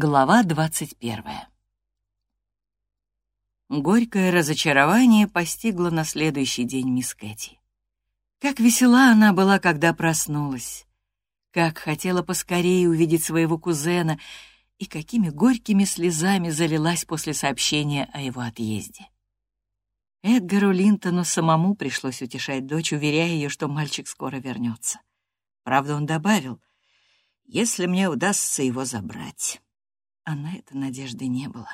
Глава двадцать первая. Горькое разочарование постигло на следующий день мисс Кэти. Как весела она была, когда проснулась. Как хотела поскорее увидеть своего кузена и какими горькими слезами залилась после сообщения о его отъезде. Эдгару Линтону самому пришлось утешать дочь, уверяя ее, что мальчик скоро вернется. Правда, он добавил, «Если мне удастся его забрать» а на это надежды не было.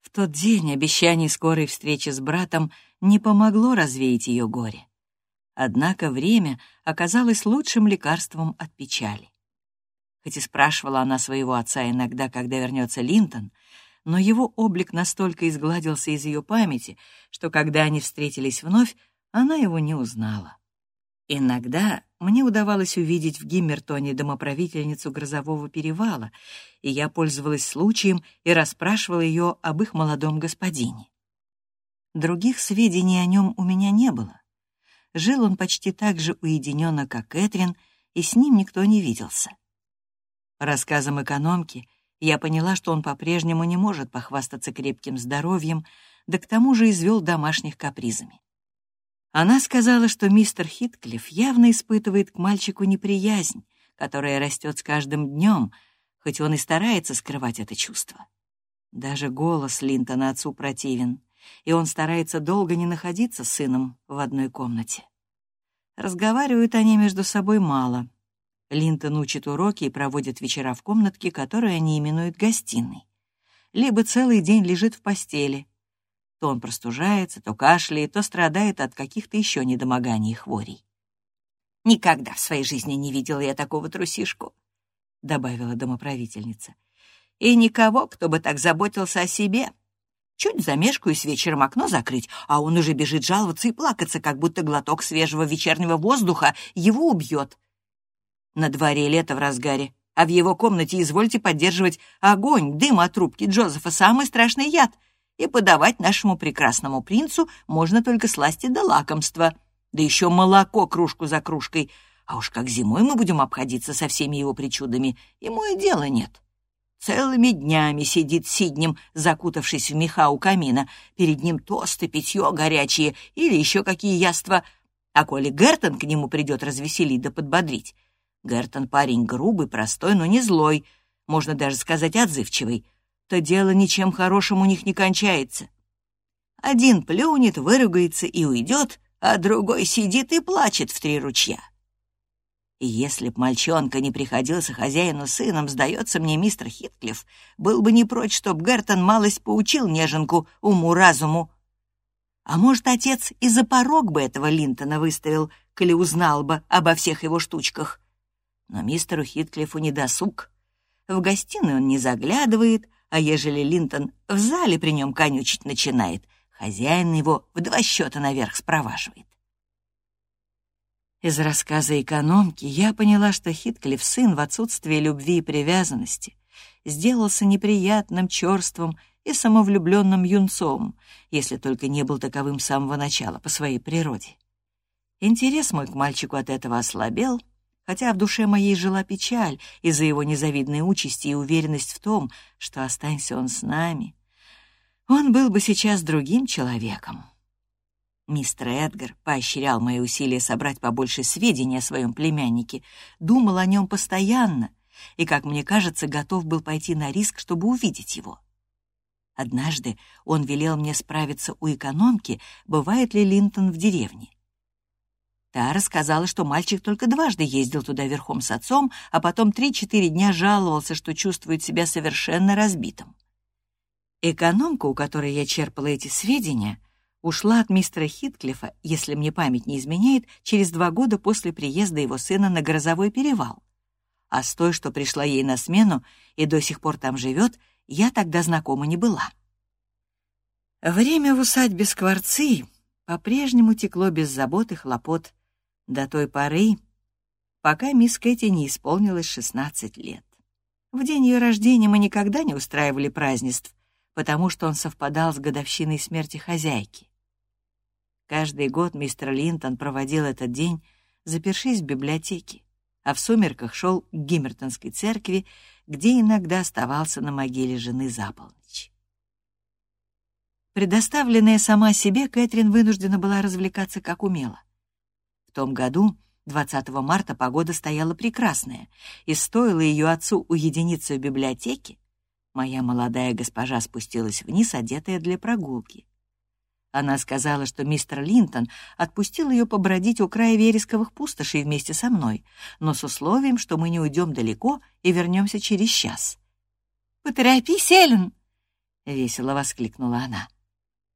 В тот день обещание скорой встречи с братом не помогло развеять ее горе. Однако время оказалось лучшим лекарством от печали. Хоть и спрашивала она своего отца иногда, когда вернется Линтон, но его облик настолько изгладился из ее памяти, что когда они встретились вновь, она его не узнала. Иногда мне удавалось увидеть в Гиммертоне домоправительницу Грозового перевала, и я пользовалась случаем и расспрашивала ее об их молодом господине. Других сведений о нем у меня не было. Жил он почти так же уединенно, как Кэтрин, и с ним никто не виделся. По рассказам экономки я поняла, что он по-прежнему не может похвастаться крепким здоровьем, да к тому же извел домашних капризами. Она сказала, что мистер Хитклифф явно испытывает к мальчику неприязнь, которая растет с каждым днем, хоть он и старается скрывать это чувство. Даже голос Линтона отцу противен, и он старается долго не находиться с сыном в одной комнате. Разговаривают они между собой мало. Линтон учит уроки и проводит вечера в комнатке, которую они именуют гостиной. Либо целый день лежит в постели — то он простужается, то кашляет, то страдает от каких-то еще недомоганий и хворей. «Никогда в своей жизни не видела я такого трусишку», — добавила домоправительница. «И никого, кто бы так заботился о себе. Чуть замешкаюсь вечером окно закрыть, а он уже бежит жаловаться и плакаться, как будто глоток свежего вечернего воздуха его убьет. На дворе лето в разгаре, а в его комнате извольте поддерживать огонь, дым от трубки Джозефа — самый страшный яд — и подавать нашему прекрасному принцу можно только сласти да лакомства, да еще молоко кружку за кружкой. А уж как зимой мы будем обходиться со всеми его причудами, ему и дела нет. Целыми днями сидит Сиднем, закутавшись в меха у камина. Перед ним тосты, питье горячие или еще какие яства. А коли Гертон к нему придет развеселить да подбодрить. Гертон парень грубый, простой, но не злой, можно даже сказать отзывчивый то дело ничем хорошим у них не кончается. Один плюнет, выругается и уйдет, а другой сидит и плачет в три ручья. И если б мальчонка не приходился хозяину сыном, сдается мне, мистер Хитклифф, был бы не прочь, чтоб Гертон малость поучил неженку уму-разуму. А может, отец и за порог бы этого Линтона выставил, коли узнал бы обо всех его штучках. Но мистеру Хитклиффу не досуг. В гостиную он не заглядывает, а ежели Линтон в зале при нем конючить начинает, хозяин его в два счета наверх спроваживает. Из рассказа экономки я поняла, что Хитклифф сын в отсутствие любви и привязанности сделался неприятным, черством и самовлюбленным юнцом, если только не был таковым с самого начала по своей природе. Интерес мой к мальчику от этого ослабел — хотя в душе моей жила печаль из-за его незавидной участи и уверенность в том, что останься он с нами, он был бы сейчас другим человеком. Мистер Эдгар поощрял мои усилия собрать побольше сведений о своем племяннике, думал о нем постоянно и, как мне кажется, готов был пойти на риск, чтобы увидеть его. Однажды он велел мне справиться у экономки, бывает ли Линтон в деревне. Та рассказала, что мальчик только дважды ездил туда верхом с отцом, а потом три-четыре дня жаловался, что чувствует себя совершенно разбитым. Экономка, у которой я черпала эти сведения, ушла от мистера Хитклифа, если мне память не изменяет, через два года после приезда его сына на Грозовой перевал. А с той, что пришла ей на смену и до сих пор там живет, я тогда знакома не была. Время в усадьбе Скворцы по-прежнему текло без забот и хлопот, до той поры, пока мисс Кэти не исполнилось 16 лет. В день ее рождения мы никогда не устраивали празднеств, потому что он совпадал с годовщиной смерти хозяйки. Каждый год мистер Линтон проводил этот день, запершись в библиотеке, а в сумерках шел к Гиммертонской церкви, где иногда оставался на могиле жены за полночь. Предоставленная сама себе, Кэтрин вынуждена была развлекаться как умела. В том году, 20 марта, погода стояла прекрасная, и стоило ее отцу уединиться в библиотеке, моя молодая госпожа спустилась вниз, одетая для прогулки. Она сказала, что мистер Линтон отпустил ее побродить у края вересковых пустошей вместе со мной, но с условием, что мы не уйдем далеко и вернемся через час. «Поторопись, Эллен!» — весело воскликнула она.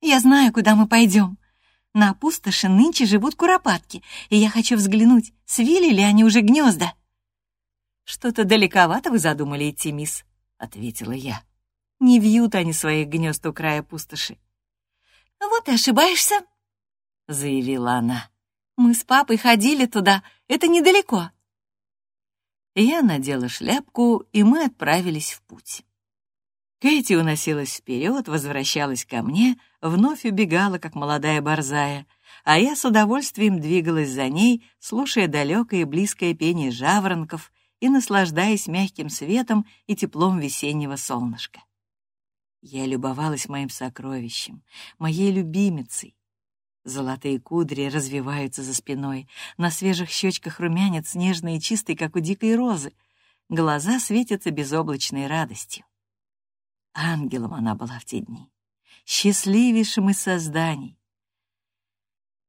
«Я знаю, куда мы пойдем. На пустоши нынче живут куропатки, и я хочу взглянуть, свили ли они уже гнезда». «Что-то далековато вы задумали идти, мисс», — ответила я. «Не вьют они своих гнезд у края пустоши. «Вот и ошибаешься», — заявила она. «Мы с папой ходили туда, это недалеко». Я надела шляпку, и мы отправились в путь. Кэти уносилась вперед, возвращалась ко мне, вновь убегала, как молодая борзая, а я с удовольствием двигалась за ней, слушая далекое и близкое пение жаворонков и наслаждаясь мягким светом и теплом весеннего солнышка. Я любовалась моим сокровищем, моей любимицей. Золотые кудри развиваются за спиной, на свежих щечках румянец нежный и чистый, как у дикой розы. Глаза светятся безоблачной радостью. Ангелом она была в те дни, счастливейшим из созданий.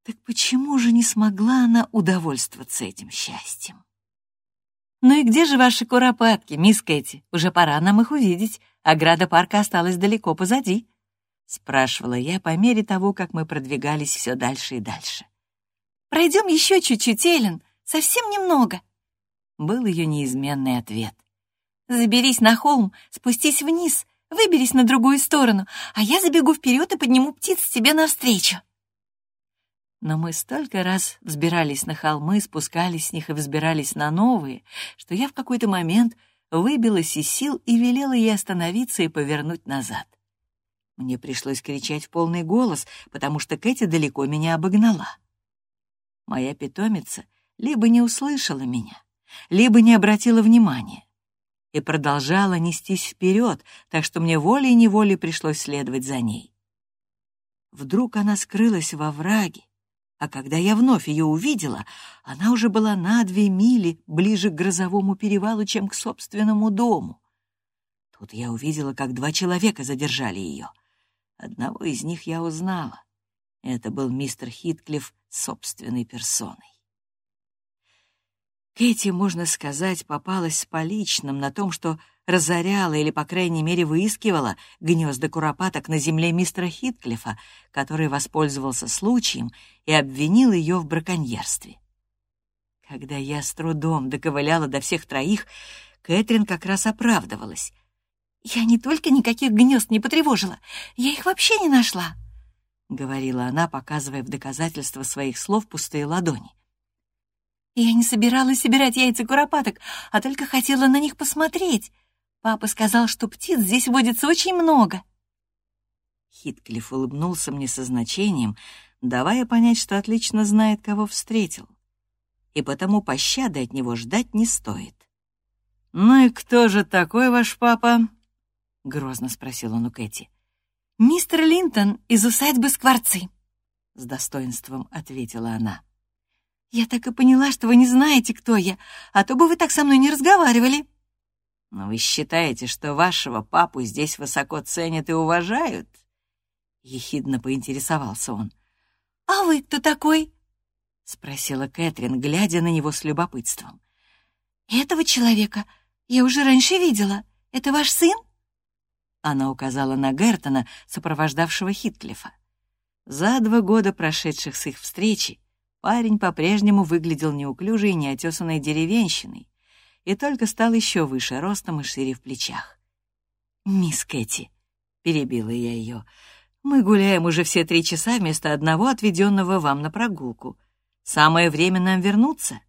Так почему же не смогла она удовольствоваться этим счастьем? «Ну и где же ваши куропатки, мисс Кэти? Уже пора нам их увидеть. Ограда парка осталась далеко позади», — спрашивала я по мере того, как мы продвигались все дальше и дальше. «Пройдем еще чуть-чуть, Эллен, совсем немного», — был ее неизменный ответ. «Заберись на холм, спустись вниз, выберись на другую сторону, а я забегу вперед и подниму птиц тебе навстречу». Но мы столько раз взбирались на холмы, спускались с них и взбирались на новые, что я в какой-то момент выбилась из сил и велела ей остановиться и повернуть назад. Мне пришлось кричать в полный голос, потому что Кэти далеко меня обогнала. Моя питомица либо не услышала меня, либо не обратила внимания и продолжала нестись вперед, так что мне волей-неволей пришлось следовать за ней. Вдруг она скрылась во враге, а когда я вновь ее увидела, она уже была на две мили ближе к грозовому перевалу, чем к собственному дому. Тут я увидела, как два человека задержали ее. Одного из них я узнала. Это был мистер Хитклифф собственной персоной. Кэти, можно сказать, попалась с поличным на том, что разоряла или, по крайней мере, выискивала гнезда куропаток на земле мистера Хитклифа, который воспользовался случаем и обвинил ее в браконьерстве. Когда я с трудом доковыляла до всех троих, Кэтрин как раз оправдывалась. «Я не только никаких гнезд не потревожила, я их вообще не нашла», — говорила она, показывая в доказательство своих слов пустые ладони. «Я не собиралась собирать яйца куропаток, а только хотела на них посмотреть. Папа сказал, что птиц здесь водится очень много. Хитклифф улыбнулся мне со значением, давая понять, что отлично знает, кого встретил. И потому пощады от него ждать не стоит. «Ну и кто же такой ваш папа?» — грозно спросил он у Кэти. «Мистер Линтон из усадьбы Скворцы», — с достоинством ответила она. «Я так и поняла, что вы не знаете, кто я, а то бы вы так со мной не разговаривали». «Но вы считаете, что вашего папу здесь высоко ценят и уважают?» Ехидно поинтересовался он. «А вы кто такой?» — спросила Кэтрин, глядя на него с любопытством. «Этого человека я уже раньше видела. Это ваш сын?» Она указала на Гертона, сопровождавшего Хитклифа. За два года, прошедших с их встречи, парень по-прежнему выглядел неуклюжей и неотесанной деревенщиной, и только стал еще выше ростом и шире в плечах. «Мисс Кэти», — перебила я ее, — «мы гуляем уже все три часа вместо одного отведенного вам на прогулку. Самое время нам вернуться».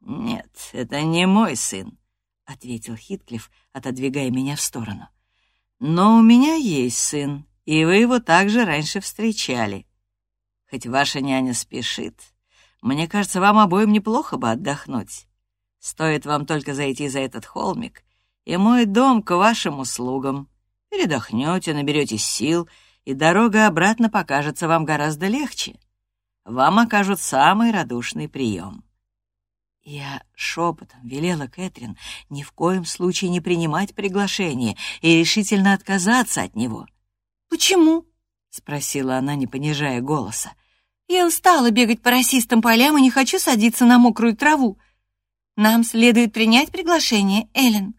«Нет, это не мой сын», — ответил Хитклифф, отодвигая меня в сторону. «Но у меня есть сын, и вы его также раньше встречали. Хоть ваша няня спешит, мне кажется, вам обоим неплохо бы отдохнуть. Стоит вам только зайти за этот холмик, и мой дом к вашим услугам. Передохнете, наберетесь сил, и дорога обратно покажется вам гораздо легче. Вам окажут самый радушный прием. Я шепотом велела Кэтрин ни в коем случае не принимать приглашение и решительно отказаться от него. «Почему?» — спросила она, не понижая голоса. «Я устала бегать по расистым полям и не хочу садиться на мокрую траву. Нам следует принять приглашение, Эллен.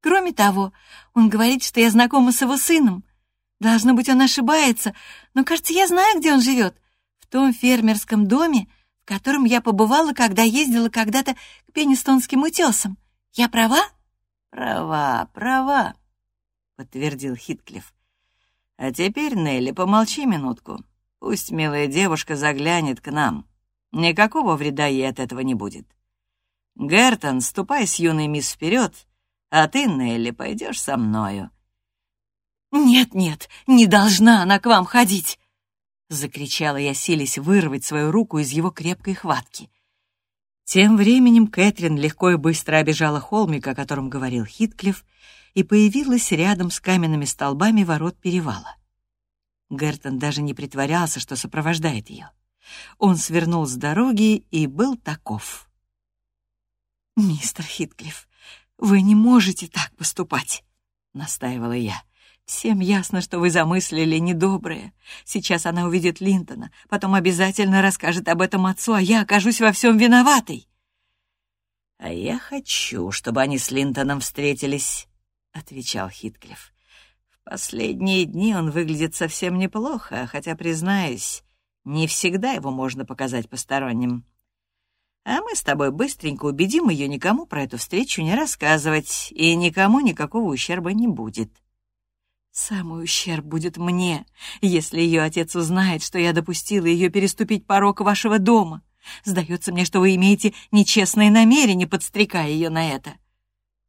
Кроме того, он говорит, что я знакома с его сыном. Должно быть, он ошибается, но, кажется, я знаю, где он живет. В том фермерском доме, в котором я побывала, когда ездила когда-то к Пеннистонским утесам. Я права?» «Права, права», — подтвердил Хитклифф. «А теперь, Нелли, помолчи минутку. Пусть милая девушка заглянет к нам. Никакого вреда ей от этого не будет. Гертон, ступай с юной мисс вперед, а ты, Нелли, пойдешь со мною». «Нет-нет, не должна она к вам ходить!» Закричала я, силясь вырвать свою руку из его крепкой хватки. Тем временем Кэтрин легко и быстро обежала холмик, о котором говорил Хитклифф, и появилась рядом с каменными столбами ворот перевала. Гертон даже не притворялся, что сопровождает ее. Он свернул с дороги и был таков. «Мистер Хитклифф, вы не можете так поступать», — настаивала я. «Всем ясно, что вы замыслили недоброе. Сейчас она увидит Линтона, потом обязательно расскажет об этом отцу, а я окажусь во всем виноватой». «А я хочу, чтобы они с Линтоном встретились», — отвечал Хитклифф. «В последние дни он выглядит совсем неплохо, хотя, признаюсь, не всегда его можно показать посторонним. А мы с тобой быстренько убедим ее никому про эту встречу не рассказывать, и никому никакого ущерба не будет. Самый ущерб будет мне, если ее отец узнает, что я допустила ее переступить порог вашего дома. Сдается мне, что вы имеете нечестные намерения, подстрекая ее на это.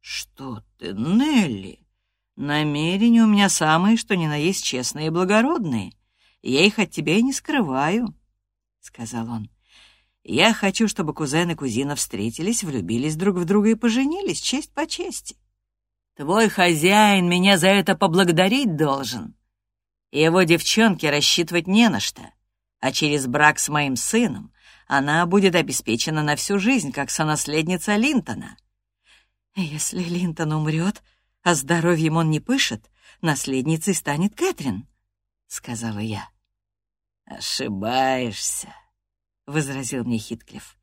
Что ты, Нелли? Намерения у меня самые, что ни на есть честные и благородные. Я их от тебя и не скрываю, — сказал он. Я хочу, чтобы кузен и кузина встретились, влюбились друг в друга и поженились, честь по чести. Твой хозяин меня за это поблагодарить должен. Его девчонке рассчитывать не на что, а через брак с моим сыном она будет обеспечена на всю жизнь, как сонаследница Линтона. Если Линтон умрет, а здоровьем он не пышет, наследницей станет Кэтрин, — сказала я. Ошибаешься. — возразил мне Хитклифф.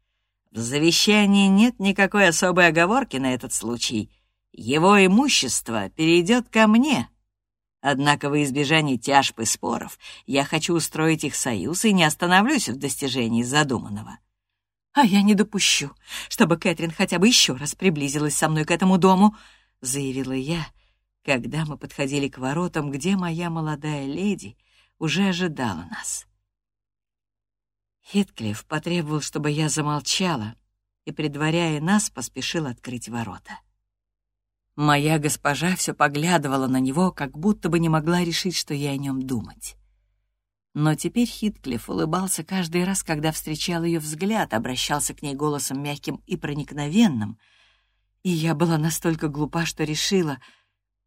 «В завещании нет никакой особой оговорки на этот случай. Его имущество перейдет ко мне. Однако во избежание тяжб и споров я хочу устроить их союз и не остановлюсь в достижении задуманного». «А я не допущу, чтобы Кэтрин хотя бы еще раз приблизилась со мной к этому дому», — заявила я, когда мы подходили к воротам, где моя молодая леди уже ожидала нас. Хитклифф потребовал, чтобы я замолчала, и, предваряя нас, поспешил открыть ворота. Моя госпожа все поглядывала на него, как будто бы не могла решить, что я о нем думать. Но теперь Хитклифф улыбался каждый раз, когда встречал ее взгляд, обращался к ней голосом мягким и проникновенным, и я была настолько глупа, что решила,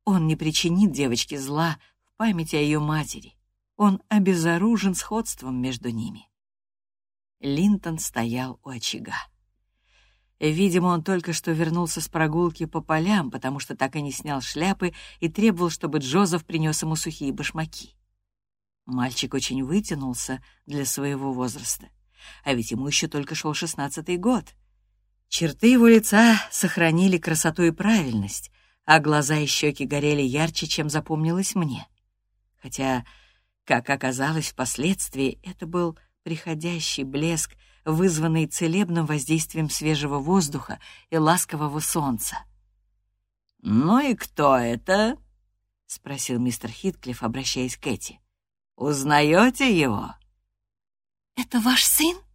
он не причинит девочке зла в памяти о ее матери. Он обезоружен сходством между ними. Линтон стоял у очага. Видимо, он только что вернулся с прогулки по полям, потому что так и не снял шляпы и требовал, чтобы Джозеф принес ему сухие башмаки. Мальчик очень вытянулся для своего возраста, а ведь ему еще только шел шестнадцатый год. Черты его лица сохранили красоту и правильность, а глаза и щеки горели ярче, чем запомнилось мне. Хотя, как оказалось впоследствии, это был приходящий блеск, вызванный целебным воздействием свежего воздуха и ласкового солнца. «Ну и кто это?» — спросил мистер Хитклифф, обращаясь к Эти. «Узнаете его?» «Это ваш сын?» —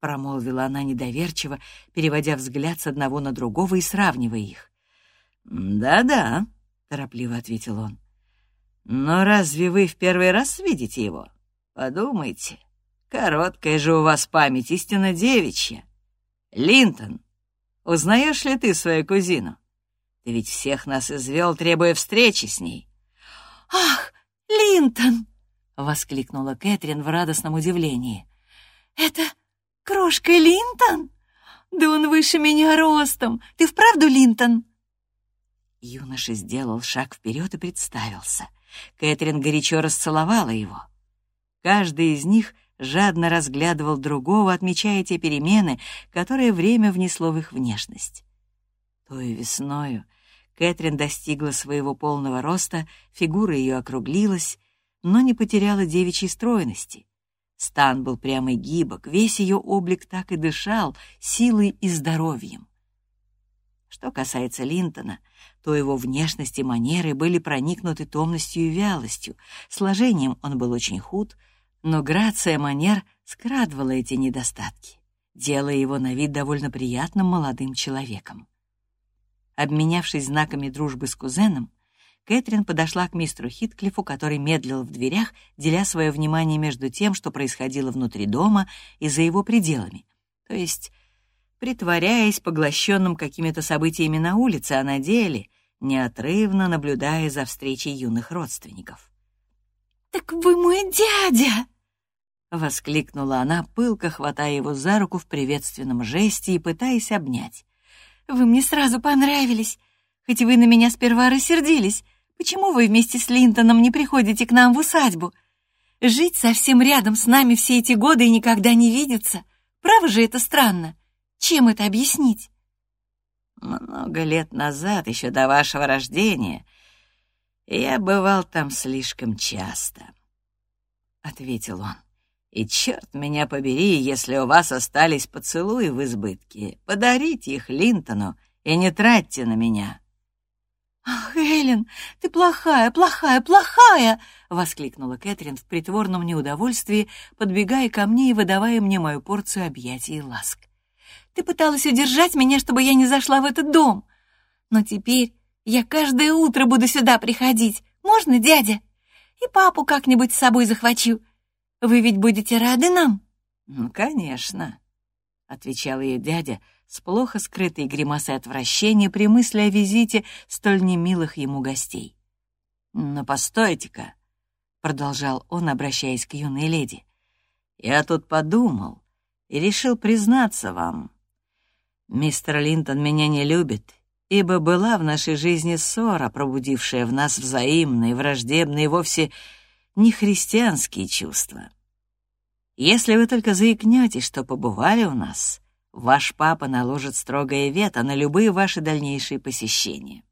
промолвила она недоверчиво, переводя взгляд с одного на другого и сравнивая их. «Да-да», — торопливо ответил он. «Но разве вы в первый раз видите его? Подумайте, Короткая же у вас память, истинно девичья. Линтон, узнаешь ли ты свою кузину? Ты ведь всех нас извел, требуя встречи с ней. «Ах, Линтон!» — воскликнула Кэтрин в радостном удивлении. «Это крошка Линтон? Да он выше меня ростом. Ты вправду Линтон?» Юноша сделал шаг вперед и представился. Кэтрин горячо расцеловала его. Каждый из них жадно разглядывал другого, отмечая те перемены, которые время внесло в их внешность. Той весною Кэтрин достигла своего полного роста, фигура ее округлилась, но не потеряла девичьей стройности. Стан был прямо гибок, весь ее облик так и дышал силой и здоровьем. Что касается Линтона, то его внешность и манеры были проникнуты томностью и вялостью. Сложением он был очень худ, но грация манер скрадывала эти недостатки, делая его на вид довольно приятным молодым человеком. Обменявшись знаками дружбы с кузеном, Кэтрин подошла к мистеру Хитклифу, который медлил в дверях, деля свое внимание между тем, что происходило внутри дома и за его пределами, то есть притворяясь поглощенным какими-то событиями на улице, а на деле неотрывно наблюдая за встречей юных родственников. «Так вы мой дядя!» — воскликнула она, пылко хватая его за руку в приветственном жесте и пытаясь обнять. «Вы мне сразу понравились, хоть вы на меня сперва рассердились. Почему вы вместе с Линтоном не приходите к нам в усадьбу? Жить совсем рядом с нами все эти годы и никогда не видеться. Право же это странно. Чем это объяснить?» «Много лет назад, еще до вашего рождения, я бывал там слишком часто», — ответил он. «И черт меня побери, если у вас остались поцелуи в избытке, подарите их Линтону и не тратьте на меня». «Ах, Эллен, ты плохая, плохая, плохая!» — воскликнула Кэтрин в притворном неудовольствии, подбегая ко мне и выдавая мне мою порцию объятий и ласк. Ты пыталась удержать меня, чтобы я не зашла в этот дом. Но теперь я каждое утро буду сюда приходить. Можно, дядя? И папу как-нибудь с собой захвачу. Вы ведь будете рады нам?» «Ну, конечно», — отвечал ей дядя с плохо скрытой гримасой отвращения при мысли о визите столь немилых ему гостей. «Но постойте-ка», — продолжал он, обращаясь к юной леди, — «я тут подумал и решил признаться вам. Мистер Линтон меня не любит, ибо была в нашей жизни ссора, пробудившая в нас взаимные, враждебные, вовсе не христианские чувства. Если вы только заикнетесь, что побывали у нас, ваш папа наложит строгое вето на любые ваши дальнейшие посещения.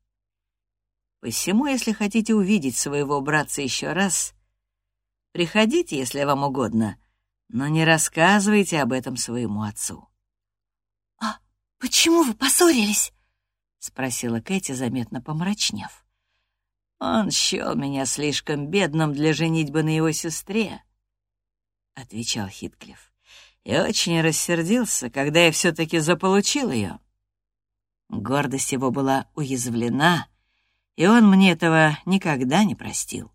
Посему, если хотите увидеть своего братца еще раз, приходите, если вам угодно, но не рассказывайте об этом своему отцу. «Почему вы поссорились?» — спросила Кэти, заметно помрачнев. «Он счел меня слишком бедным для женитьбы на его сестре», — отвечал Хитклифф. «И очень рассердился, когда я все-таки заполучил ее. Гордость его была уязвлена, и он мне этого никогда не простил».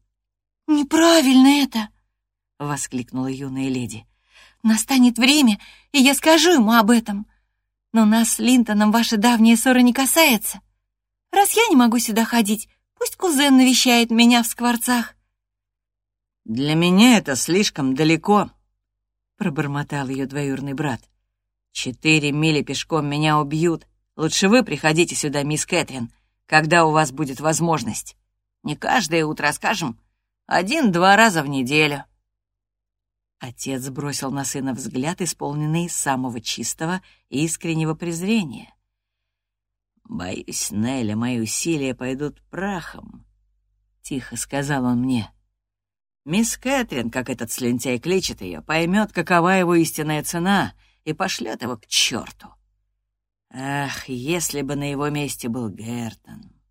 «Неправильно это!» — воскликнула юная леди. «Настанет время, и я скажу ему об этом. Но нас с Линтоном ваша давняя ссора не касается. Раз я не могу сюда ходить, пусть кузен навещает меня в скворцах». «Для меня это слишком далеко», — пробормотал ее двоюрный брат. «Четыре мили пешком меня убьют. Лучше вы приходите сюда, мисс Кэтрин, когда у вас будет возможность. Не каждое утро, скажем, один-два раза в неделю». Отец бросил на сына взгляд, исполненный самого чистого и искреннего презрения. «Боюсь, Нелли, мои усилия пойдут прахом», — тихо сказал он мне. «Мисс Кэтрин, как этот слюнтяй кличет ее, поймет, какова его истинная цена, и пошлет его к черту. Ах, если бы на его месте был Гертон!»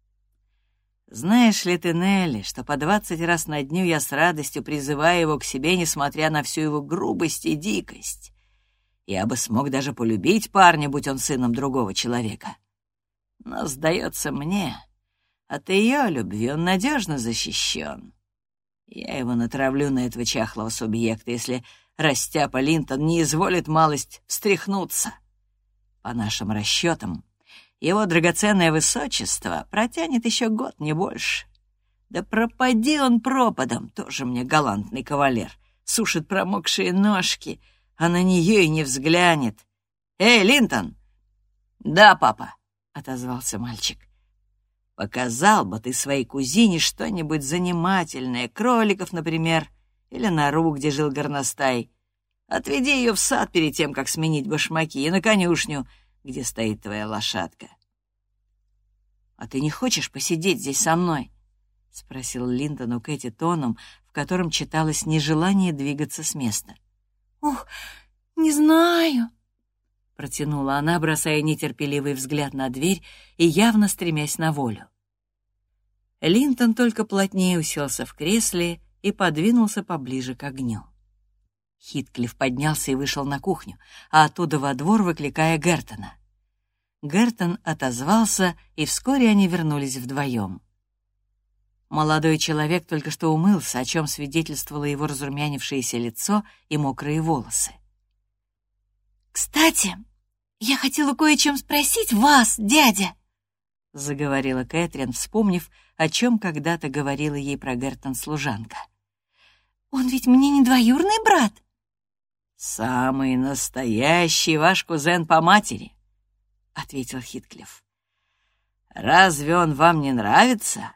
Знаешь ли ты, Нелли, что по двадцать раз на дню я с радостью призываю его к себе, несмотря на всю его грубость и дикость? Я бы смог даже полюбить парня, будь он сыном другого человека. Но, сдается мне, от ее любви он надежно защищен. Я его натравлю на этого чахлого субъекта, если растяпа Линтон не изволит малость встряхнуться. По нашим расчетам, Его драгоценное высочество протянет еще год, не больше. Да пропади он пропадом, тоже мне галантный кавалер. Сушит промокшие ножки, а на нее и не взглянет. «Эй, Линтон!» «Да, папа», — отозвался мальчик. «Показал бы ты своей кузине что-нибудь занимательное, кроликов, например, или нору, где жил горностай. Отведи ее в сад перед тем, как сменить башмаки, и на конюшню, где стоит твоя лошадка». «А ты не хочешь посидеть здесь со мной?» — спросил Линтон у Кэти тоном, в котором читалось нежелание двигаться с места. «Ох, не знаю», — протянула она, бросая нетерпеливый взгляд на дверь и явно стремясь на волю. Линтон только плотнее уселся в кресле и подвинулся поближе к огню. Хитклифф поднялся и вышел на кухню, а оттуда во двор, выкликая Гертона. Гертон отозвался, и вскоре они вернулись вдвоем. Молодой человек только что умылся, о чем свидетельствовало его разрумянившееся лицо и мокрые волосы. «Кстати, я хотела кое о чем спросить вас, дядя», — заговорила Кэтрин, вспомнив, о чем когда-то говорила ей про Гертон служанка. «Он ведь мне не двоюрный брат?» «Самый настоящий ваш кузен по матери», — ответил Хитклифф. «Разве он вам не нравится?»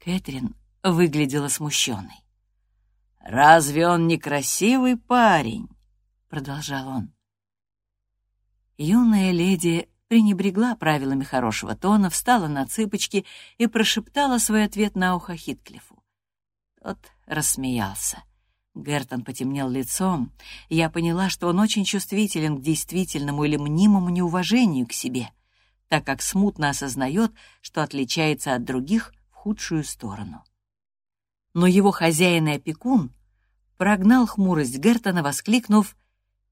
Кэтрин выглядела смущенной. «Разве он не красивый парень?» — продолжал он. Юная леди пренебрегла правилами хорошего тона, встала на цыпочки и прошептала свой ответ на ухо Хитклифу. Тот рассмеялся. Гертон потемнел лицом, и я поняла, что он очень чувствителен к действительному или мнимому неуважению к себе, так как смутно осознает, что отличается от других худшую сторону. Но его хозяин и опекун прогнал хмурость Гертона, воскликнув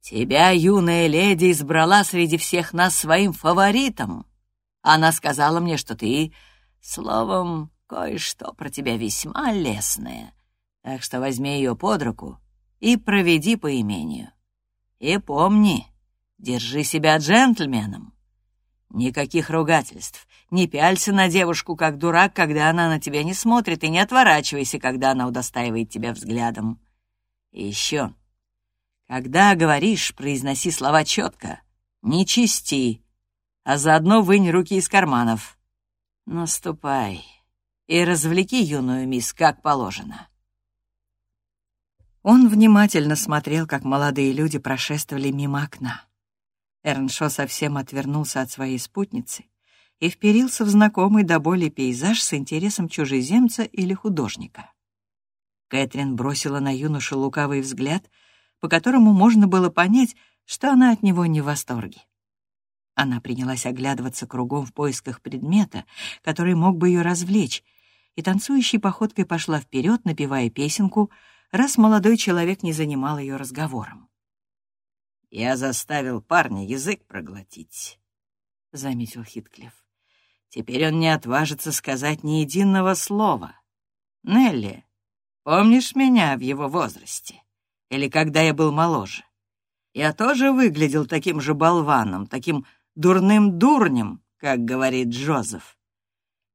«Тебя, юная леди, избрала среди всех нас своим фаворитом. Она сказала мне, что ты, словом, кое-что про тебя весьма лесное, так что возьми ее под руку и проведи по имению. И помни, держи себя джентльменом. Никаких ругательств, не пялься на девушку, как дурак, когда она на тебя не смотрит, и не отворачивайся, когда она удостаивает тебя взглядом. И еще, когда говоришь, произноси слова четко, не чисти, а заодно вынь руки из карманов. Наступай и развлеки юную мисс, как положено. Он внимательно смотрел, как молодые люди прошествовали мимо окна. Эрншо совсем отвернулся от своей спутницы и вперился в знакомый до боли пейзаж с интересом чужеземца или художника. Кэтрин бросила на юношу лукавый взгляд, по которому можно было понять, что она от него не в восторге. Она принялась оглядываться кругом в поисках предмета, который мог бы ее развлечь, и танцующей походкой пошла вперед, напевая песенку, раз молодой человек не занимал ее разговором. «Я заставил парня язык проглотить», — заметил Хитклифф. Теперь он не отважится сказать ни единого слова. Нелли, помнишь меня в его возрасте? Или когда я был моложе? Я тоже выглядел таким же болваном, таким дурным дурнем, как говорит Джозеф.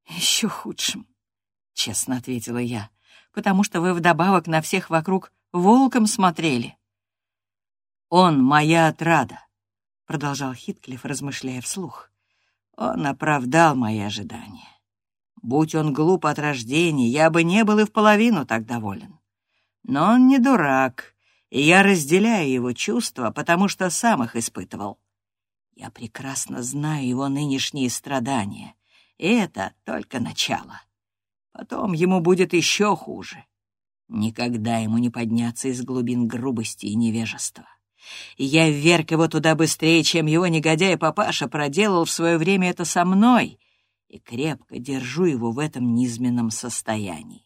Еще худшим, — честно ответила я, потому что вы вдобавок на всех вокруг волком смотрели. Он моя отрада, — продолжал Хитклифф, размышляя вслух. Он оправдал мои ожидания. Будь он глуп от рождения, я бы не был и в половину так доволен. Но он не дурак, и я разделяю его чувства, потому что сам их испытывал. Я прекрасно знаю его нынешние страдания, и это только начало. Потом ему будет еще хуже. Никогда ему не подняться из глубин грубости и невежества я вверг его туда быстрее, чем его негодяй-папаша проделал в свое время это со мной, и крепко держу его в этом низменном состоянии.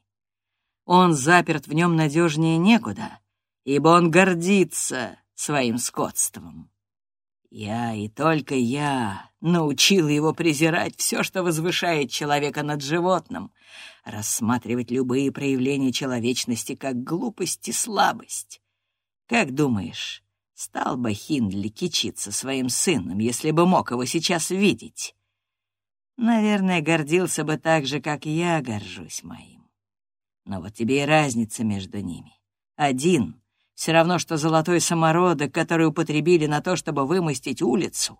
Он заперт в нем надежнее некуда, ибо он гордится своим скотством. Я и только я научил его презирать все, что возвышает человека над животным, рассматривать любые проявления человечности как глупость и слабость. Как думаешь, Стал бы Хиндли кичиться своим сыном, если бы мог его сейчас видеть. наверное, гордился бы так же, как я горжусь моим. Но вот тебе и разница между ними. Один — все равно, что золотой самородок, который употребили на то, чтобы вымостить улицу,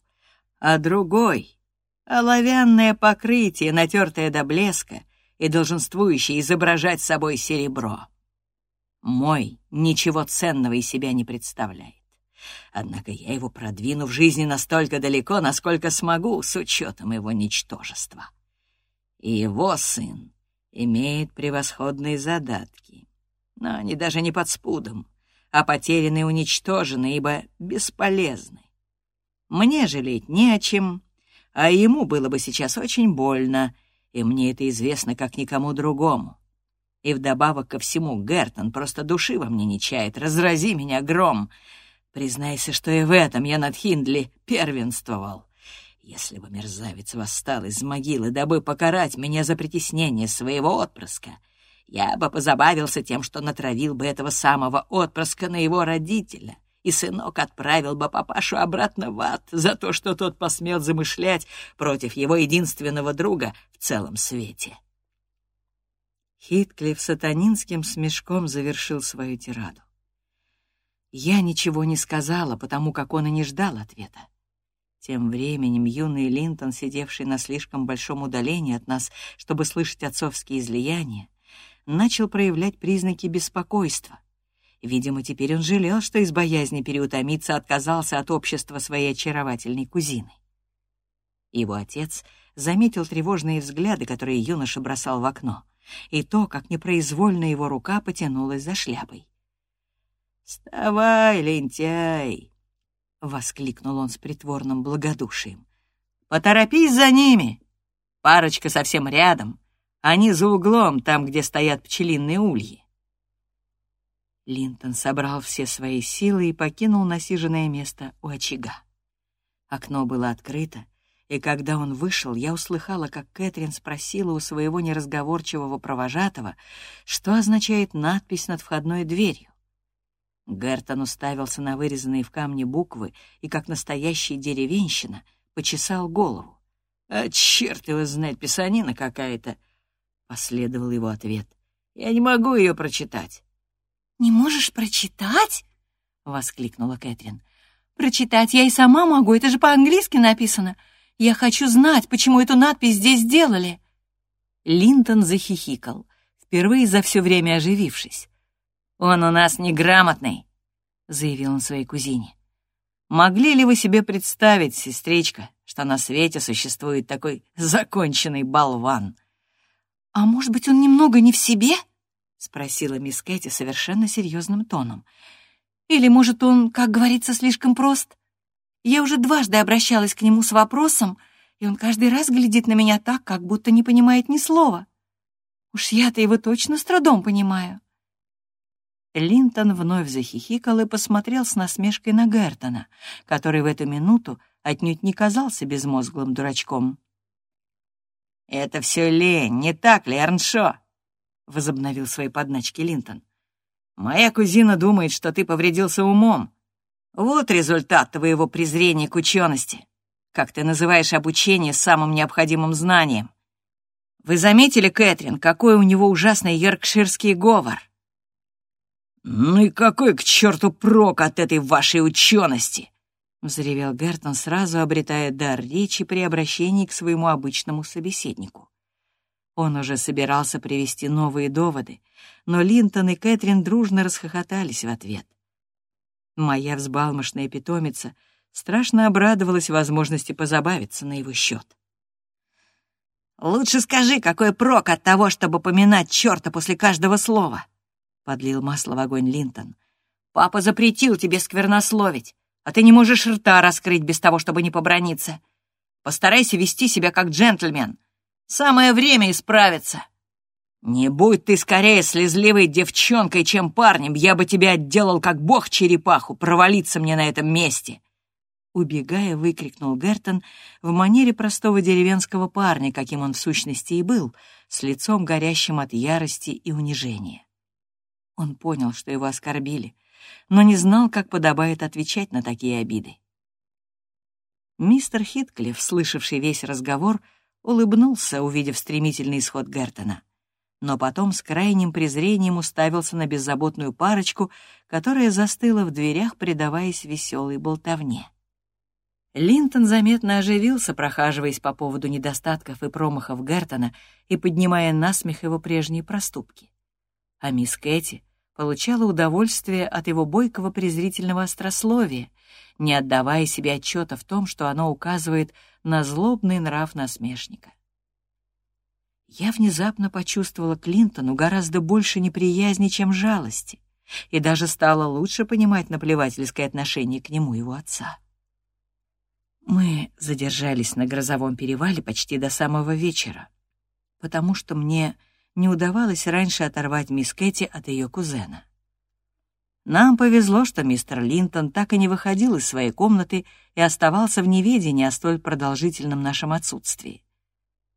а другой — оловянное покрытие, натертое до блеска и долженствующее изображать собой серебро. Мой ничего ценного из себя не представляет. Однако я его продвину в жизни настолько далеко, насколько смогу, с учетом его ничтожества. И его сын имеет превосходные задатки, но они даже не под спудом, а потеряны уничтожены, ибо бесполезны. Мне жалеть не о чем, а ему было бы сейчас очень больно, и мне это известно как никому другому. И вдобавок ко всему Гертон просто души во мне не чает. Разрази меня гром. Признайся, что и в этом я над Хиндли первенствовал. Если бы мерзавец восстал из могилы, дабы покарать меня за притеснение своего отпрыска, я бы позабавился тем, что натравил бы этого самого отпрыска на его родителя, и сынок отправил бы папашу обратно в ад за то, что тот посмел замышлять против его единственного друга в целом свете. Хитклифф сатанинским смешком завершил свою тираду. Я ничего не сказала, потому как он и не ждал ответа. Тем временем юный Линтон, сидевший на слишком большом удалении от нас, чтобы слышать отцовские излияния, начал проявлять признаки беспокойства. Видимо, теперь он жалел, что из боязни переутомиться отказался от общества своей очаровательной кузины. Его отец заметил тревожные взгляды, которые юноша бросал в окно, и то, как непроизвольно его рука потянулась за шляпой. «Вставай, лентяй!» — воскликнул он с притворным благодушием. «Поторопись за ними! Парочка совсем рядом, они за углом, там, где стоят пчелиные ульи». Линтон собрал все свои силы и покинул насиженное место у очага. Окно было открыто, и когда он вышел, я услыхала, как Кэтрин спросила у своего неразговорчивого провожатого, что означает надпись над входной дверью. Гертон уставился на вырезанные в камне буквы и, как настоящий деревенщина, почесал голову. «А черт его знает, писанина какая-то!» — последовал его ответ. «Я не могу ее прочитать». «Не можешь прочитать?» — воскликнула Кэтрин. «Прочитать я и сама могу, это же по-английски написано. Я хочу знать, почему эту надпись здесь сделали». Линтон захихикал, впервые за все время оживившись. «Он у нас неграмотный», — заявил он своей кузине. «Могли ли вы себе представить, сестричка, что на свете существует такой законченный болван?» «А может быть, он немного не в себе?» — спросила мисс Кэти совершенно серьезным тоном. «Или, может, он, как говорится, слишком прост?» Я уже дважды обращалась к нему с вопросом, и он каждый раз глядит на меня так, как будто не понимает ни слова. Уж я-то его точно с трудом понимаю. Линтон вновь захихикал и посмотрел с насмешкой на Гертона, который в эту минуту отнюдь не казался безмозглым дурачком. «Это все лень, не так ли, Эрншо?» — возобновил свои подначки Линтон. «Моя кузина думает, что ты повредился умом, вот результат твоего презрения к учености. Как ты называешь обучение самым необходимым знанием. Вы заметили, Кэтрин, какой у него ужасный йоркширский говор? «Ну и какой к черту прок от этой вашей учености?» — взревел Гертон, сразу обретая дар речи при обращении к своему обычному собеседнику. Он уже собирался привести новые доводы, но Линтон и Кэтрин дружно расхохотались в ответ — Моя взбалмошная питомица страшно обрадовалась возможности позабавиться на его счет. «Лучше скажи, какой прок от того, чтобы поминать черта после каждого слова?» — подлил масло в огонь Линтон. «Папа запретил тебе сквернословить, а ты не можешь рта раскрыть без того, чтобы не поброниться. Постарайся вести себя как джентльмен. Самое время исправиться». «Не будь ты скорее слезливой девчонкой, чем парнем, я бы тебя отделал как бог черепаху, провалиться мне на этом месте!» Убегая, выкрикнул Гертон в манере простого деревенского парня, каким он в сущности и был, с лицом горящим от ярости и унижения. Он понял, что его оскорбили, но не знал, как подобает отвечать на такие обиды. Мистер Хитклифф, слышавший весь разговор, улыбнулся, увидев стремительный исход Гертона, но потом с крайним презрением уставился на беззаботную парочку, которая застыла в дверях, предаваясь веселой болтовне. Линтон заметно оживился, прохаживаясь по поводу недостатков и промахов Гертона и поднимая насмех его прежние проступки. А мисс Кэти получала удовольствие от его бойкого презрительного острословия, не отдавая себе отчета в том, что оно указывает на злобный нрав насмешника. Я внезапно почувствовала Клинтону гораздо больше неприязни, чем жалости, и даже стала лучше понимать наплевательское отношение к нему его отца. Мы задержались на грозовом перевале почти до самого вечера, потому что мне не удавалось раньше оторвать мисс Кэти от ее кузена. Нам повезло, что мистер Линтон так и не выходил из своей комнаты и оставался в неведении о столь продолжительном нашем отсутствии.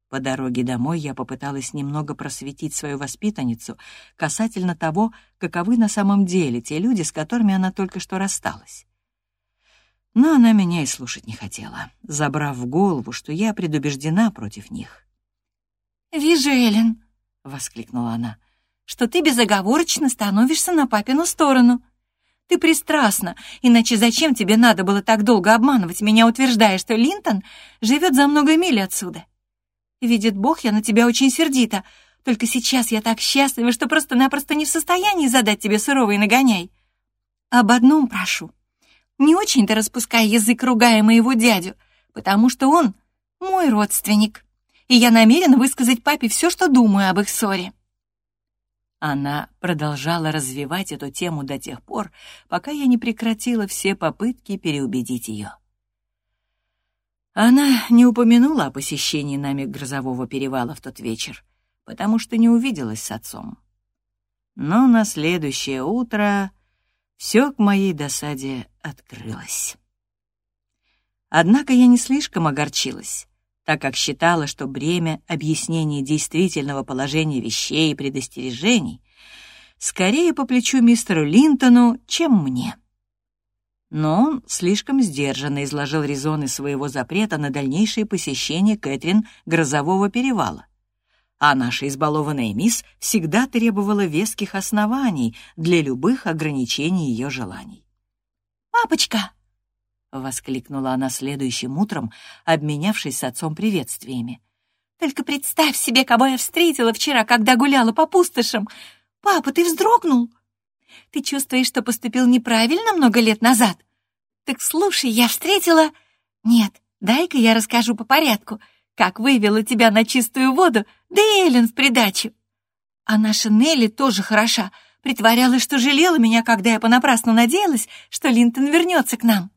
По дороге домой я попыталась немного просветить свою воспитанницу касательно того, каковы на самом деле те люди, с которыми она только что рассталась. Но она меня и слушать не хотела, забрав в голову, что я предубеждена против них. «Вижу, Эллен», — воскликнула она, — «что ты безоговорочно становишься на папину сторону. Ты пристрастна, иначе зачем тебе надо было так долго обманывать меня, утверждая, что Линтон живет за много миль отсюда? Видит Бог, я на тебя очень сердита, только сейчас я так счастлива, что просто-напросто не в состоянии задать тебе суровый нагоняй. Об одном прошу — не очень-то распускай язык, ругая моего дядю, потому что он мой родственник, и я намерена высказать папе все, что думаю об их ссоре». Она продолжала развивать эту тему до тех пор, пока я не прекратила все попытки переубедить ее. Она не упомянула о посещении нами грозового перевала в тот вечер, потому что не увиделась с отцом. Но на следующее утро все к моей досаде открылось. Однако я не слишком огорчилась, так как считала, что бремя объяснения действительного положения вещей и предостережений скорее по плечу мистеру Линтону, чем мне. Но он слишком сдержанно изложил резоны своего запрета на дальнейшее посещение Кэтрин Грозового перевала а наша избалованная мисс всегда требовала веских оснований для любых ограничений ее желаний. «Папочка!» — воскликнула она следующим утром, обменявшись с отцом приветствиями. «Только представь себе, кого я встретила вчера, когда гуляла по пустошам! Папа, ты вздрогнул? Ты чувствуешь, что поступил неправильно много лет назад? Так слушай, я встретила... Нет, дай-ка я расскажу по порядку — как вывела тебя на чистую воду, да и Эллен в придачу. А наша Нелли тоже хороша, притворялась, что жалела меня, когда я понапрасну надеялась, что Линтон вернется к нам.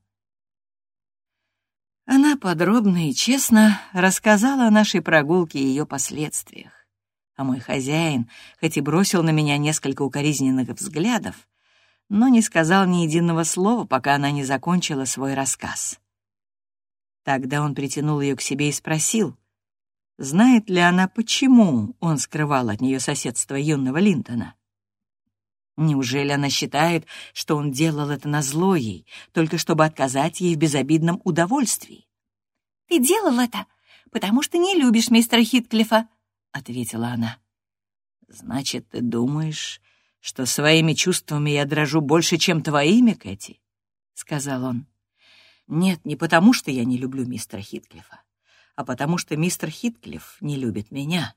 Она подробно и честно рассказала о нашей прогулке и ее последствиях. А мой хозяин, хоть и бросил на меня несколько укоризненных взглядов, но не сказал ни единого слова, пока она не закончила свой рассказ. Тогда он притянул ее к себе и спросил, знает ли она, почему он скрывал от нее соседство юного Линтона. Неужели она считает, что он делал это назло ей, только чтобы отказать ей в безобидном удовольствии? «Ты делал это, потому что не любишь мистера Хитклифа», — ответила она. «Значит, ты думаешь, что своими чувствами я дрожу больше, чем твоими, Кэти?» — сказал он. Нет, не потому, что я не люблю мистера Хитклифа, а потому что мистер Хитклиф не любит меня.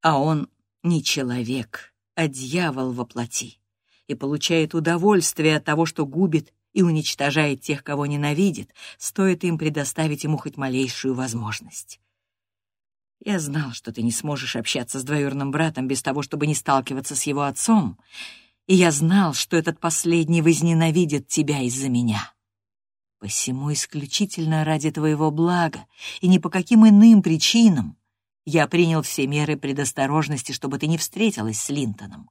А он не человек, а дьявол во плоти и получает удовольствие от того, что губит и уничтожает тех, кого ненавидит, стоит им предоставить ему хоть малейшую возможность. Я знал, что ты не сможешь общаться с двоюродным братом без того, чтобы не сталкиваться с его отцом, и я знал, что этот последний возненавидит тебя из-за меня. Посему исключительно ради твоего блага и ни по каким иным причинам я принял все меры предосторожности, чтобы ты не встретилась с Линтоном.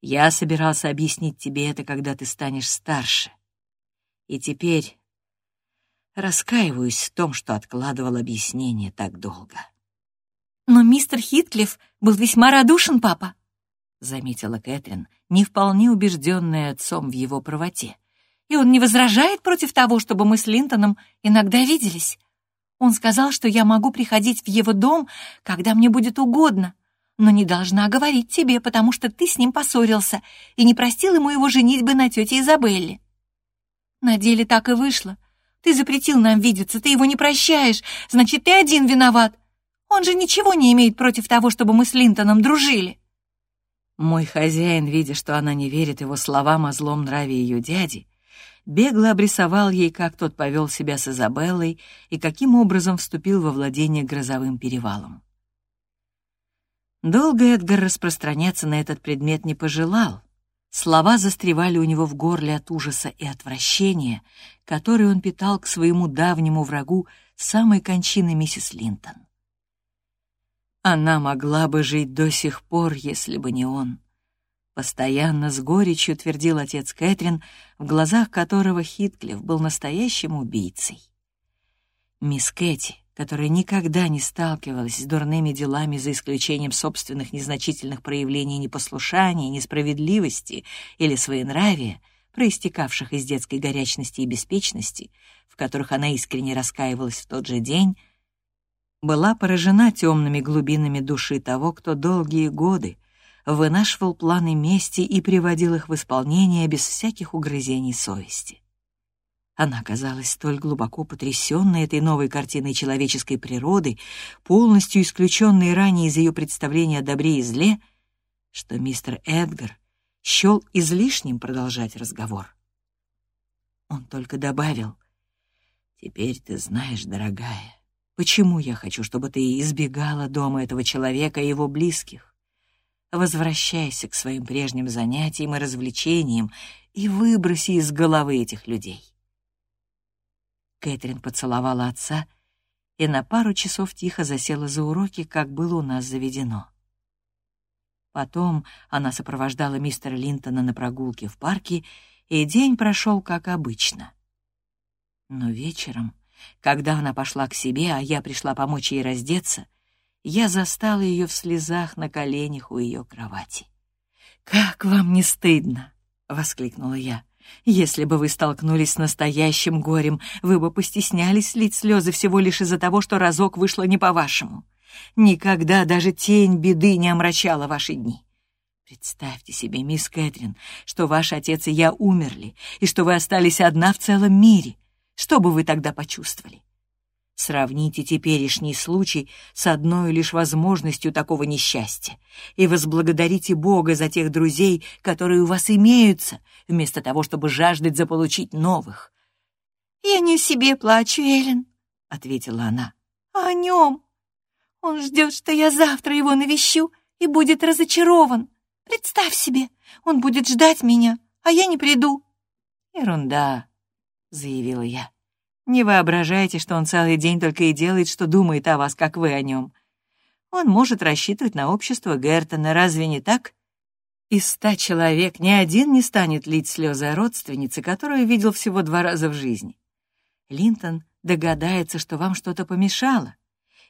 Я собирался объяснить тебе это, когда ты станешь старше. И теперь раскаиваюсь в том, что откладывал объяснение так долго. «Но мистер Хитклифф был весьма радушен, папа», — заметила Кэтрин, не вполне убежденная отцом в его правоте и он не возражает против того, чтобы мы с Линтоном иногда виделись. Он сказал, что я могу приходить в его дом, когда мне будет угодно, но не должна говорить тебе, потому что ты с ним поссорился и не простил ему его женитьбы на тете Изабелле. На деле так и вышло. Ты запретил нам видеться, ты его не прощаешь, значит, ты один виноват. Он же ничего не имеет против того, чтобы мы с Линтоном дружили. Мой хозяин, видя, что она не верит его словам о злом нраве ее дяди, бегло обрисовал ей, как тот повел себя с Изабеллой и каким образом вступил во владение грозовым перевалом. Долго Эдгар распространяться на этот предмет не пожелал. Слова застревали у него в горле от ужаса и отвращения, которые он питал к своему давнему врагу самой кончины миссис Линтон. Она могла бы жить до сих пор, если бы не он. Постоянно с горечью твердил отец Кэтрин, в глазах которого Хитклифф был настоящим убийцей. Мисс Кэти, которая никогда не сталкивалась с дурными делами за исключением собственных незначительных проявлений непослушания, несправедливости или своенравия, проистекавших из детской горячности и беспечности, в которых она искренне раскаивалась в тот же день, была поражена темными глубинами души того, кто долгие годы вынашивал планы мести и приводил их в исполнение без всяких угрызений совести. Она казалась столь глубоко потрясенной этой новой картиной человеческой природы, полностью исключенной ранее из ее представления о добре и зле, что мистер Эдгар счел излишним продолжать разговор. Он только добавил, «Теперь ты знаешь, дорогая, почему я хочу, чтобы ты избегала дома этого человека и его близких. Возвращайся к своим прежним занятиям и развлечениям и выброси из головы этих людей. Кэтрин поцеловала отца и на пару часов тихо засела за уроки, как было у нас заведено. Потом она сопровождала мистера Линтона на прогулке в парке, и день прошел как обычно. Но вечером, когда она пошла к себе, а я пришла помочь ей раздеться, я застала ее в слезах на коленях у ее кровати. «Как вам не стыдно!» — воскликнула я. «Если бы вы столкнулись с настоящим горем, вы бы постеснялись слить слезы всего лишь из-за того, что разок вышло не по-вашему. Никогда даже тень беды не омрачала ваши дни. Представьте себе, мисс Кэтрин, что ваш отец и я умерли, и что вы остались одна в целом мире. Что бы вы тогда почувствовали? Сравните теперешний случай с одной лишь возможностью такого несчастья и возблагодарите Бога за тех друзей, которые у вас имеются, вместо того, чтобы жаждать заполучить новых. «Я не себе плачу, Эллен», — ответила она, — «а о нем. Он ждет, что я завтра его навещу и будет разочарован. Представь себе, он будет ждать меня, а я не приду». «Ерунда», — заявила я. Не воображайте, что он целый день только и делает, что думает о вас, как вы о нем. Он может рассчитывать на общество Гертона, разве не так? Из ста человек ни один не станет лить слезы о родственнице, которую видел всего два раза в жизни. Линтон догадается, что вам что-то помешало,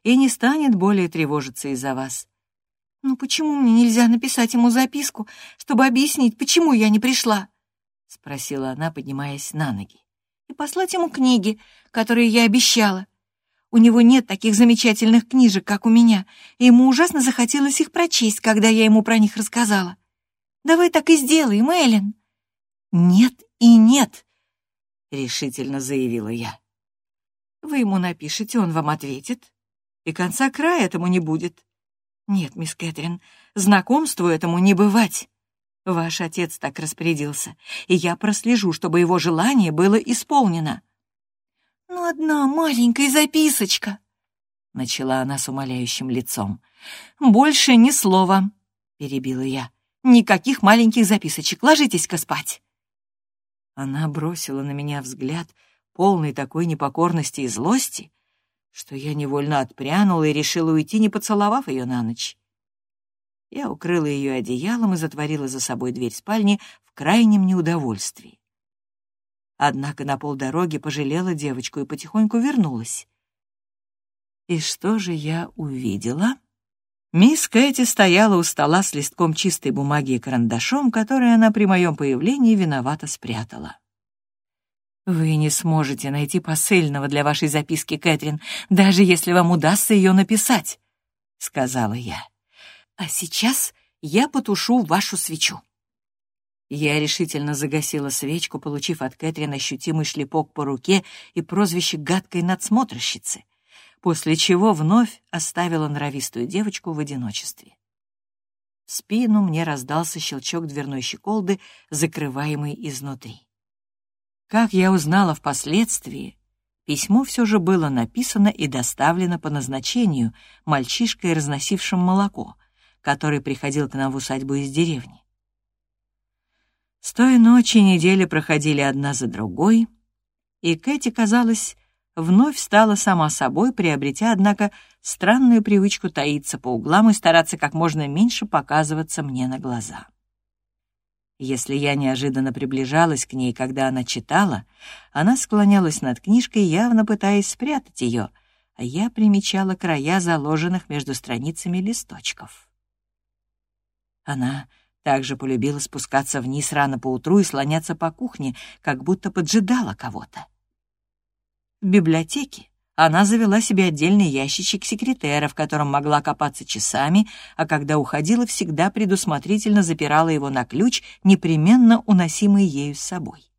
и не станет более тревожиться из-за вас. «Ну почему мне нельзя написать ему записку, чтобы объяснить, почему я не пришла?» — спросила она, поднимаясь на ноги и послать ему книги, которые я обещала. У него нет таких замечательных книжек, как у меня, и ему ужасно захотелось их прочесть, когда я ему про них рассказала. Давай так и сделаем, Эллен. Нет и нет, — решительно заявила я. Вы ему напишете, он вам ответит, и конца края этому не будет. Нет, мисс Кэтрин, знакомству этому не бывать. Ваш отец так распорядился, и я прослежу, чтобы его желание было исполнено». «Ну, одна маленькая записочка», — начала она с умоляющим лицом. «Больше ни слова», — перебила я. «Никаких маленьких записочек, ложитесь-ка спать». Она бросила на меня взгляд, полный такой непокорности и злости, что я невольно отпрянула и решила уйти, не поцеловав ее на ночь. Я укрыла ее одеялом и затворила за собой дверь спальни в крайнем неудовольствии. Однако на полдороги пожалела девочку и потихоньку вернулась. И что же я увидела? Мисс Кэти стояла у стола с листком чистой бумаги и карандашом, который она при моем появлении виновато спрятала. «Вы не сможете найти посыльного для вашей записки, Кэтрин, даже если вам удастся ее написать», — сказала я. «А сейчас я потушу вашу свечу». Я решительно загасила свечку, получив от Кэтрин ощутимый шлепок по руке и прозвище «гадкой надсмотрщицы», после чего вновь оставила норовистую девочку в одиночестве. В спину мне раздался щелчок дверной щеколды, закрываемый изнутри. Как я узнала впоследствии, письмо все же было написано и доставлено по назначению мальчишкой, разносившим молоко, который приходил к нам в усадьбу из деревни. С той ночи недели проходили одна за другой, и Кэти, казалось, вновь стала сама собой, приобретя, однако, странную привычку таиться по углам и стараться как можно меньше показываться мне на глаза. Если я неожиданно приближалась к ней, когда она читала, она склонялась над книжкой, явно пытаясь спрятать ее, а я примечала края заложенных между страницами листочков. Она также полюбила спускаться вниз рано поутру и слоняться по кухне, как будто поджидала кого-то. В библиотеке она завела себе отдельный ящичек секретера, в котором могла копаться часами, а когда уходила, всегда предусмотрительно запирала его на ключ, непременно уносимый ею с собой.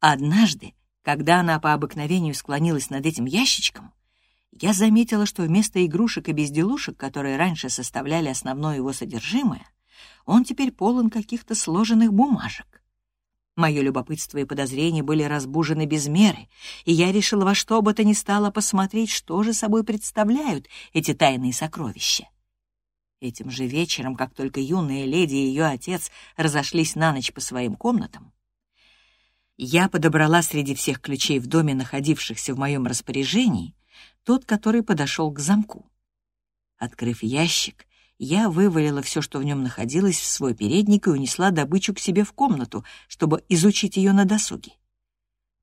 Однажды, когда она по обыкновению склонилась над этим ящичком, я заметила, что вместо игрушек и безделушек, которые раньше составляли основное его содержимое, он теперь полон каких-то сложенных бумажек. Мое любопытство и подозрения были разбужены без меры, и я решила во что бы то ни стало посмотреть, что же собой представляют эти тайные сокровища. Этим же вечером, как только юная леди и ее отец разошлись на ночь по своим комнатам, я подобрала среди всех ключей в доме, находившихся в моем распоряжении, тот, который подошел к замку. Открыв ящик, я вывалила все, что в нем находилось, в свой передник и унесла добычу к себе в комнату, чтобы изучить ее на досуге.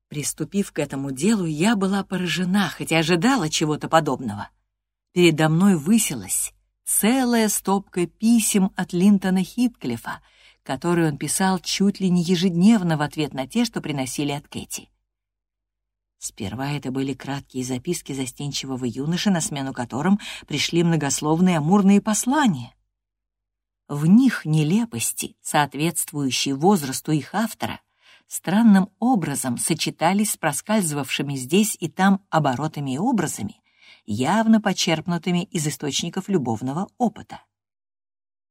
Приступив к этому делу, я была поражена, хотя ожидала чего-то подобного. Передо мной высилась целая стопка писем от Линтона Хитклифа, которые он писал чуть ли не ежедневно в ответ на те, что приносили от Кэти. Сперва это были краткие записки застенчивого юноши, на смену которым пришли многословные амурные послания. В них нелепости, соответствующие возрасту их автора, странным образом сочетались с проскальзывавшими здесь и там оборотами и образами, явно почерпнутыми из источников любовного опыта.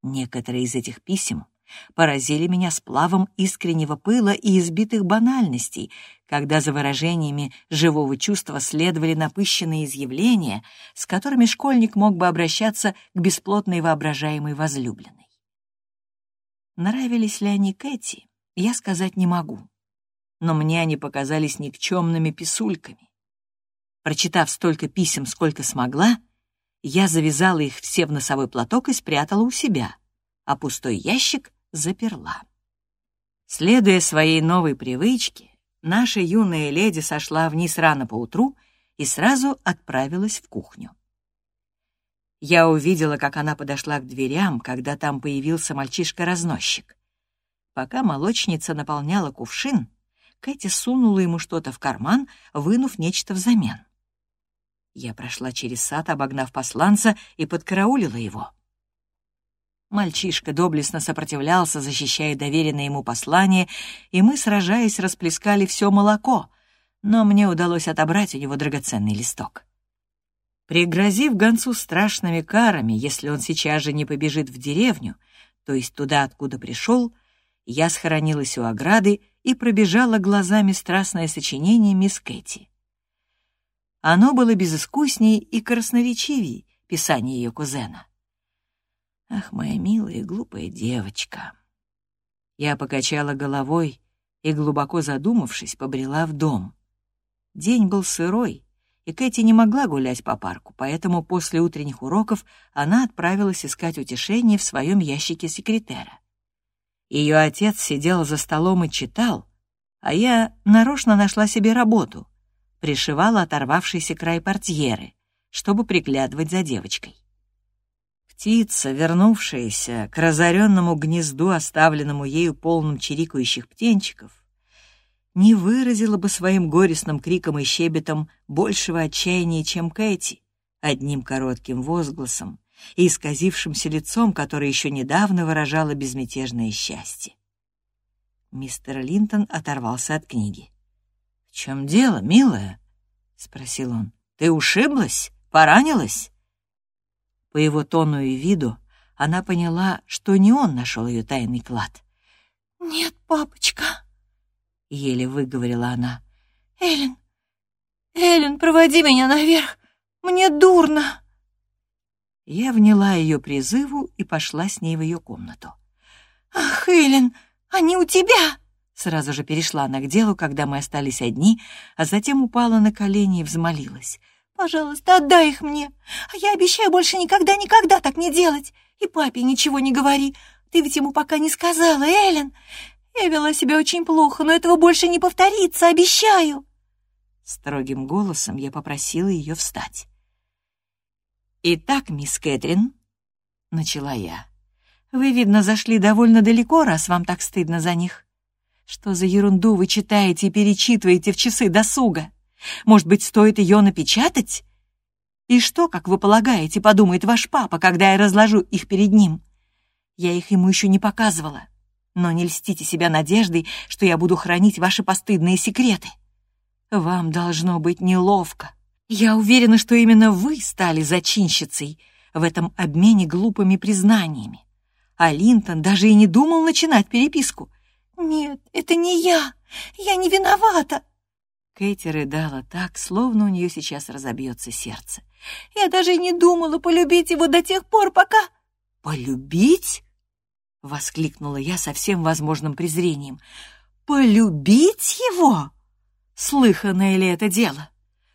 Некоторые из этих писем поразили меня сплавом искреннего пыла и избитых банальностей, когда за выражениями живого чувства следовали напыщенные изъявления, с которыми школьник мог бы обращаться к бесплотной воображаемой возлюбленной. Нравились ли они Кэти, я сказать не могу, но мне они показались никчемными писульками. Прочитав столько писем, сколько смогла, я завязала их все в носовой платок и спрятала у себя, а пустой ящик заперла. Следуя своей новой привычке, наша юная леди сошла вниз рано поутру и сразу отправилась в кухню. Я увидела, как она подошла к дверям, когда там появился мальчишка-разносчик. Пока молочница наполняла кувшин, Кэти сунула ему что-то в карман, вынув нечто взамен. Я прошла через сад, обогнав посланца, и подкараулила его. Мальчишка доблестно сопротивлялся, защищая доверенное ему послание, и мы, сражаясь, расплескали все молоко, но мне удалось отобрать у него драгоценный листок. Пригрозив гонцу страшными карами, если он сейчас же не побежит в деревню, то есть туда, откуда пришел, я схоронилась у ограды и пробежала глазами страстное сочинение мисс Кэти. Оно было безыскусней и красноречивей писания ее кузена. Ах, моя милая и глупая девочка. Я покачала головой и, глубоко задумавшись, побрела в дом. День был сырой, и Кэти не могла гулять по парку, поэтому после утренних уроков она отправилась искать утешение в своем ящике секретера. Ее отец сидел за столом и читал, а я нарочно нашла себе работу, пришивала оторвавшийся край портьеры, чтобы приглядывать за девочкой. Птица, вернувшаяся к разоренному гнезду, оставленному ею полным чирикающих птенчиков, не выразила бы своим горестным криком и щебетом большего отчаяния, чем Кэти, одним коротким возгласом и исказившимся лицом, которое еще недавно выражало безмятежное счастье. Мистер Линтон оторвался от книги. «В чем дело, милая?» — спросил он. «Ты ушиблась? Поранилась?» По его тону и виду она поняла, что не он нашел ее тайный клад. «Нет, папочка», — еле выговорила она. «Эллен, Эллен, проводи меня наверх, мне дурно». Я вняла ее призыву и пошла с ней в ее комнату. «Ах, Эллен, они у тебя!» Сразу же перешла она к делу, когда мы остались одни, а затем упала на колени и взмолилась. «Пожалуйста, отдай их мне, а я обещаю больше никогда-никогда так не делать. И папе ничего не говори. Ты ведь ему пока не сказала, Эллен. Я вела себя очень плохо, но этого больше не повторится, обещаю». Строгим голосом я попросила ее встать. «Итак, мисс Кэтрин», — начала я, — «вы, видно, зашли довольно далеко, раз вам так стыдно за них. Что за ерунду вы читаете и перечитываете в часы досуга? Может быть, стоит ее напечатать? И что, как вы полагаете, подумает ваш папа, когда я разложу их перед ним? Я их ему еще не показывала. Но не льстите себя надеждой, что я буду хранить ваши постыдные секреты. Вам должно быть неловко. Я уверена, что именно вы стали зачинщицей в этом обмене глупыми признаниями. А Линтон даже и не думал начинать переписку. «Нет, это не я! Я не виновата!» Кэти рыдала так, словно у нее сейчас разобьется сердце. «Я даже не думала полюбить его до тех пор, пока...» «Полюбить?» — воскликнула я со всем возможным презрением. «Полюбить его? Слыханное ли это дело?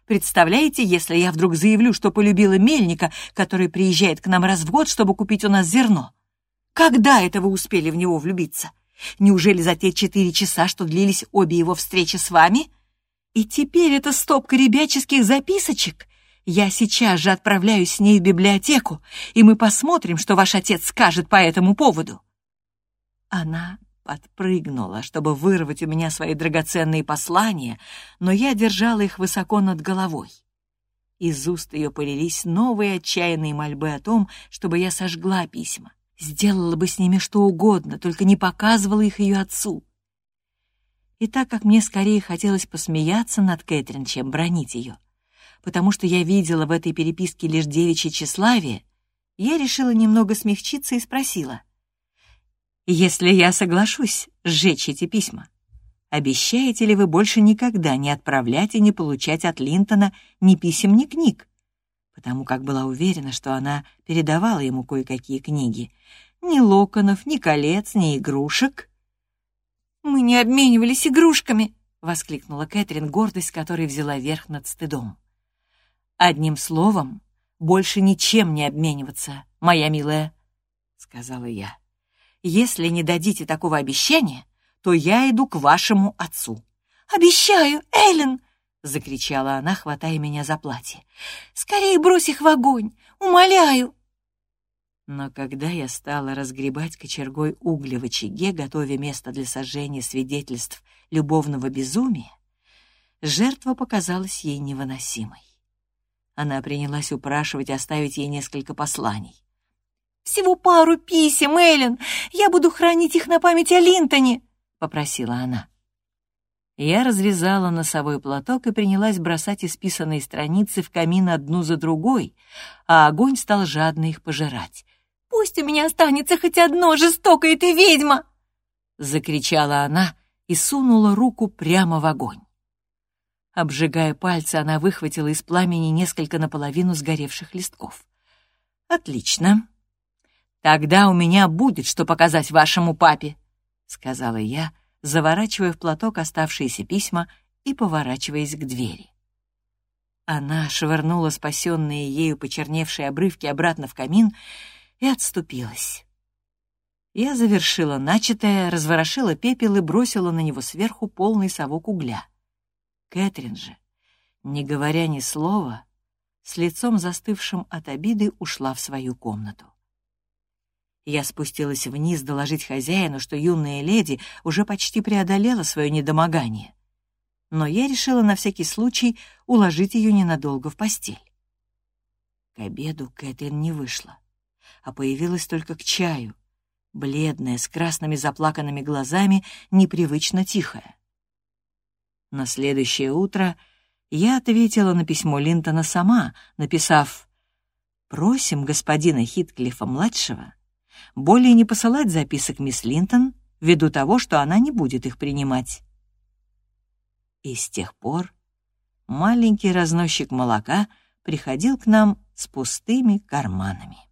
Представляете, если я вдруг заявлю, что полюбила мельника, который приезжает к нам раз в год, чтобы купить у нас зерно? Когда это вы успели в него влюбиться? Неужели за те четыре часа, что длились обе его встречи с вами? И теперь это стопка ребяческих записочек. Я сейчас же отправляюсь с ней в библиотеку, и мы посмотрим, что ваш отец скажет по этому поводу. Она подпрыгнула, чтобы вырвать у меня свои драгоценные послания, но я держала их высоко над головой. Из уст ее полились новые отчаянные мольбы о том, чтобы я сожгла письма. Сделала бы с ними что угодно, только не показывала их ее отцу. И так как мне скорее хотелось посмеяться над Кэтрин, чем бронить ее, потому что я видела в этой переписке лишь девичье тщеславие, я решила немного смягчиться и спросила. «Если я соглашусь сжечь эти письма, обещаете ли вы больше никогда не отправлять и не получать от Линтона ни писем, ни книг? потому как была уверена, что она передавала ему кое-какие книги. Ни локонов, ни колец, ни игрушек. «Мы не обменивались игрушками!» — воскликнула Кэтрин, гордость которой взяла верх над стыдом. «Одним словом, больше ничем не обмениваться, моя милая», — сказала я. «Если не дадите такого обещания, то я иду к вашему отцу». «Обещаю, Эллен!» — закричала она, хватая меня за платье. «Скорее брось их в огонь! Умоляю!» Но когда я стала разгребать кочергой угли в очаге, готовя место для сожжения свидетельств любовного безумия, жертва показалась ей невыносимой. Она принялась упрашивать оставить ей несколько посланий. «Всего пару писем, Эллен! Я буду хранить их на память о Линтоне!» — попросила она. Я развязала носовой платок и принялась бросать исписанные страницы в камин одну за другой, а огонь стал жадно их пожирать. «Пусть у меня останется хоть одно, жестокая ты ведьма!» Закричала она и сунула руку прямо в огонь. Обжигая пальцы, она выхватила из пламени несколько наполовину сгоревших листков. «Отлично. Тогда у меня будет что показать вашему папе», — сказала я, заворачивая в платок оставшиеся письма и поворачиваясь к двери. Она швырнула спасенные ею почерневшие обрывки обратно в камин и отступилась. Я завершила начатое, разворошила пепел и бросила на него сверху полный совок угля. Кэтрин же, не говоря ни слова, с лицом застывшим от обиды ушла в свою комнату. Я спустилась вниз доложить хозяину, что юная леди уже почти преодолела свое недомогание. но я решила на всякий случай уложить ее ненадолго в постель. К обеду Кэтрин не вышла, а появилась только к чаю, бледная, с красными заплаканными глазами, непривычно тихая. На следующее утро я ответила на письмо Линтона сама, написав «Просим господина Хитклифа-младшего более не посылать записок мисс Линтон ввиду того, что она не будет их принимать». И с тех пор маленький разносчик молока приходил к нам с пустыми карманами.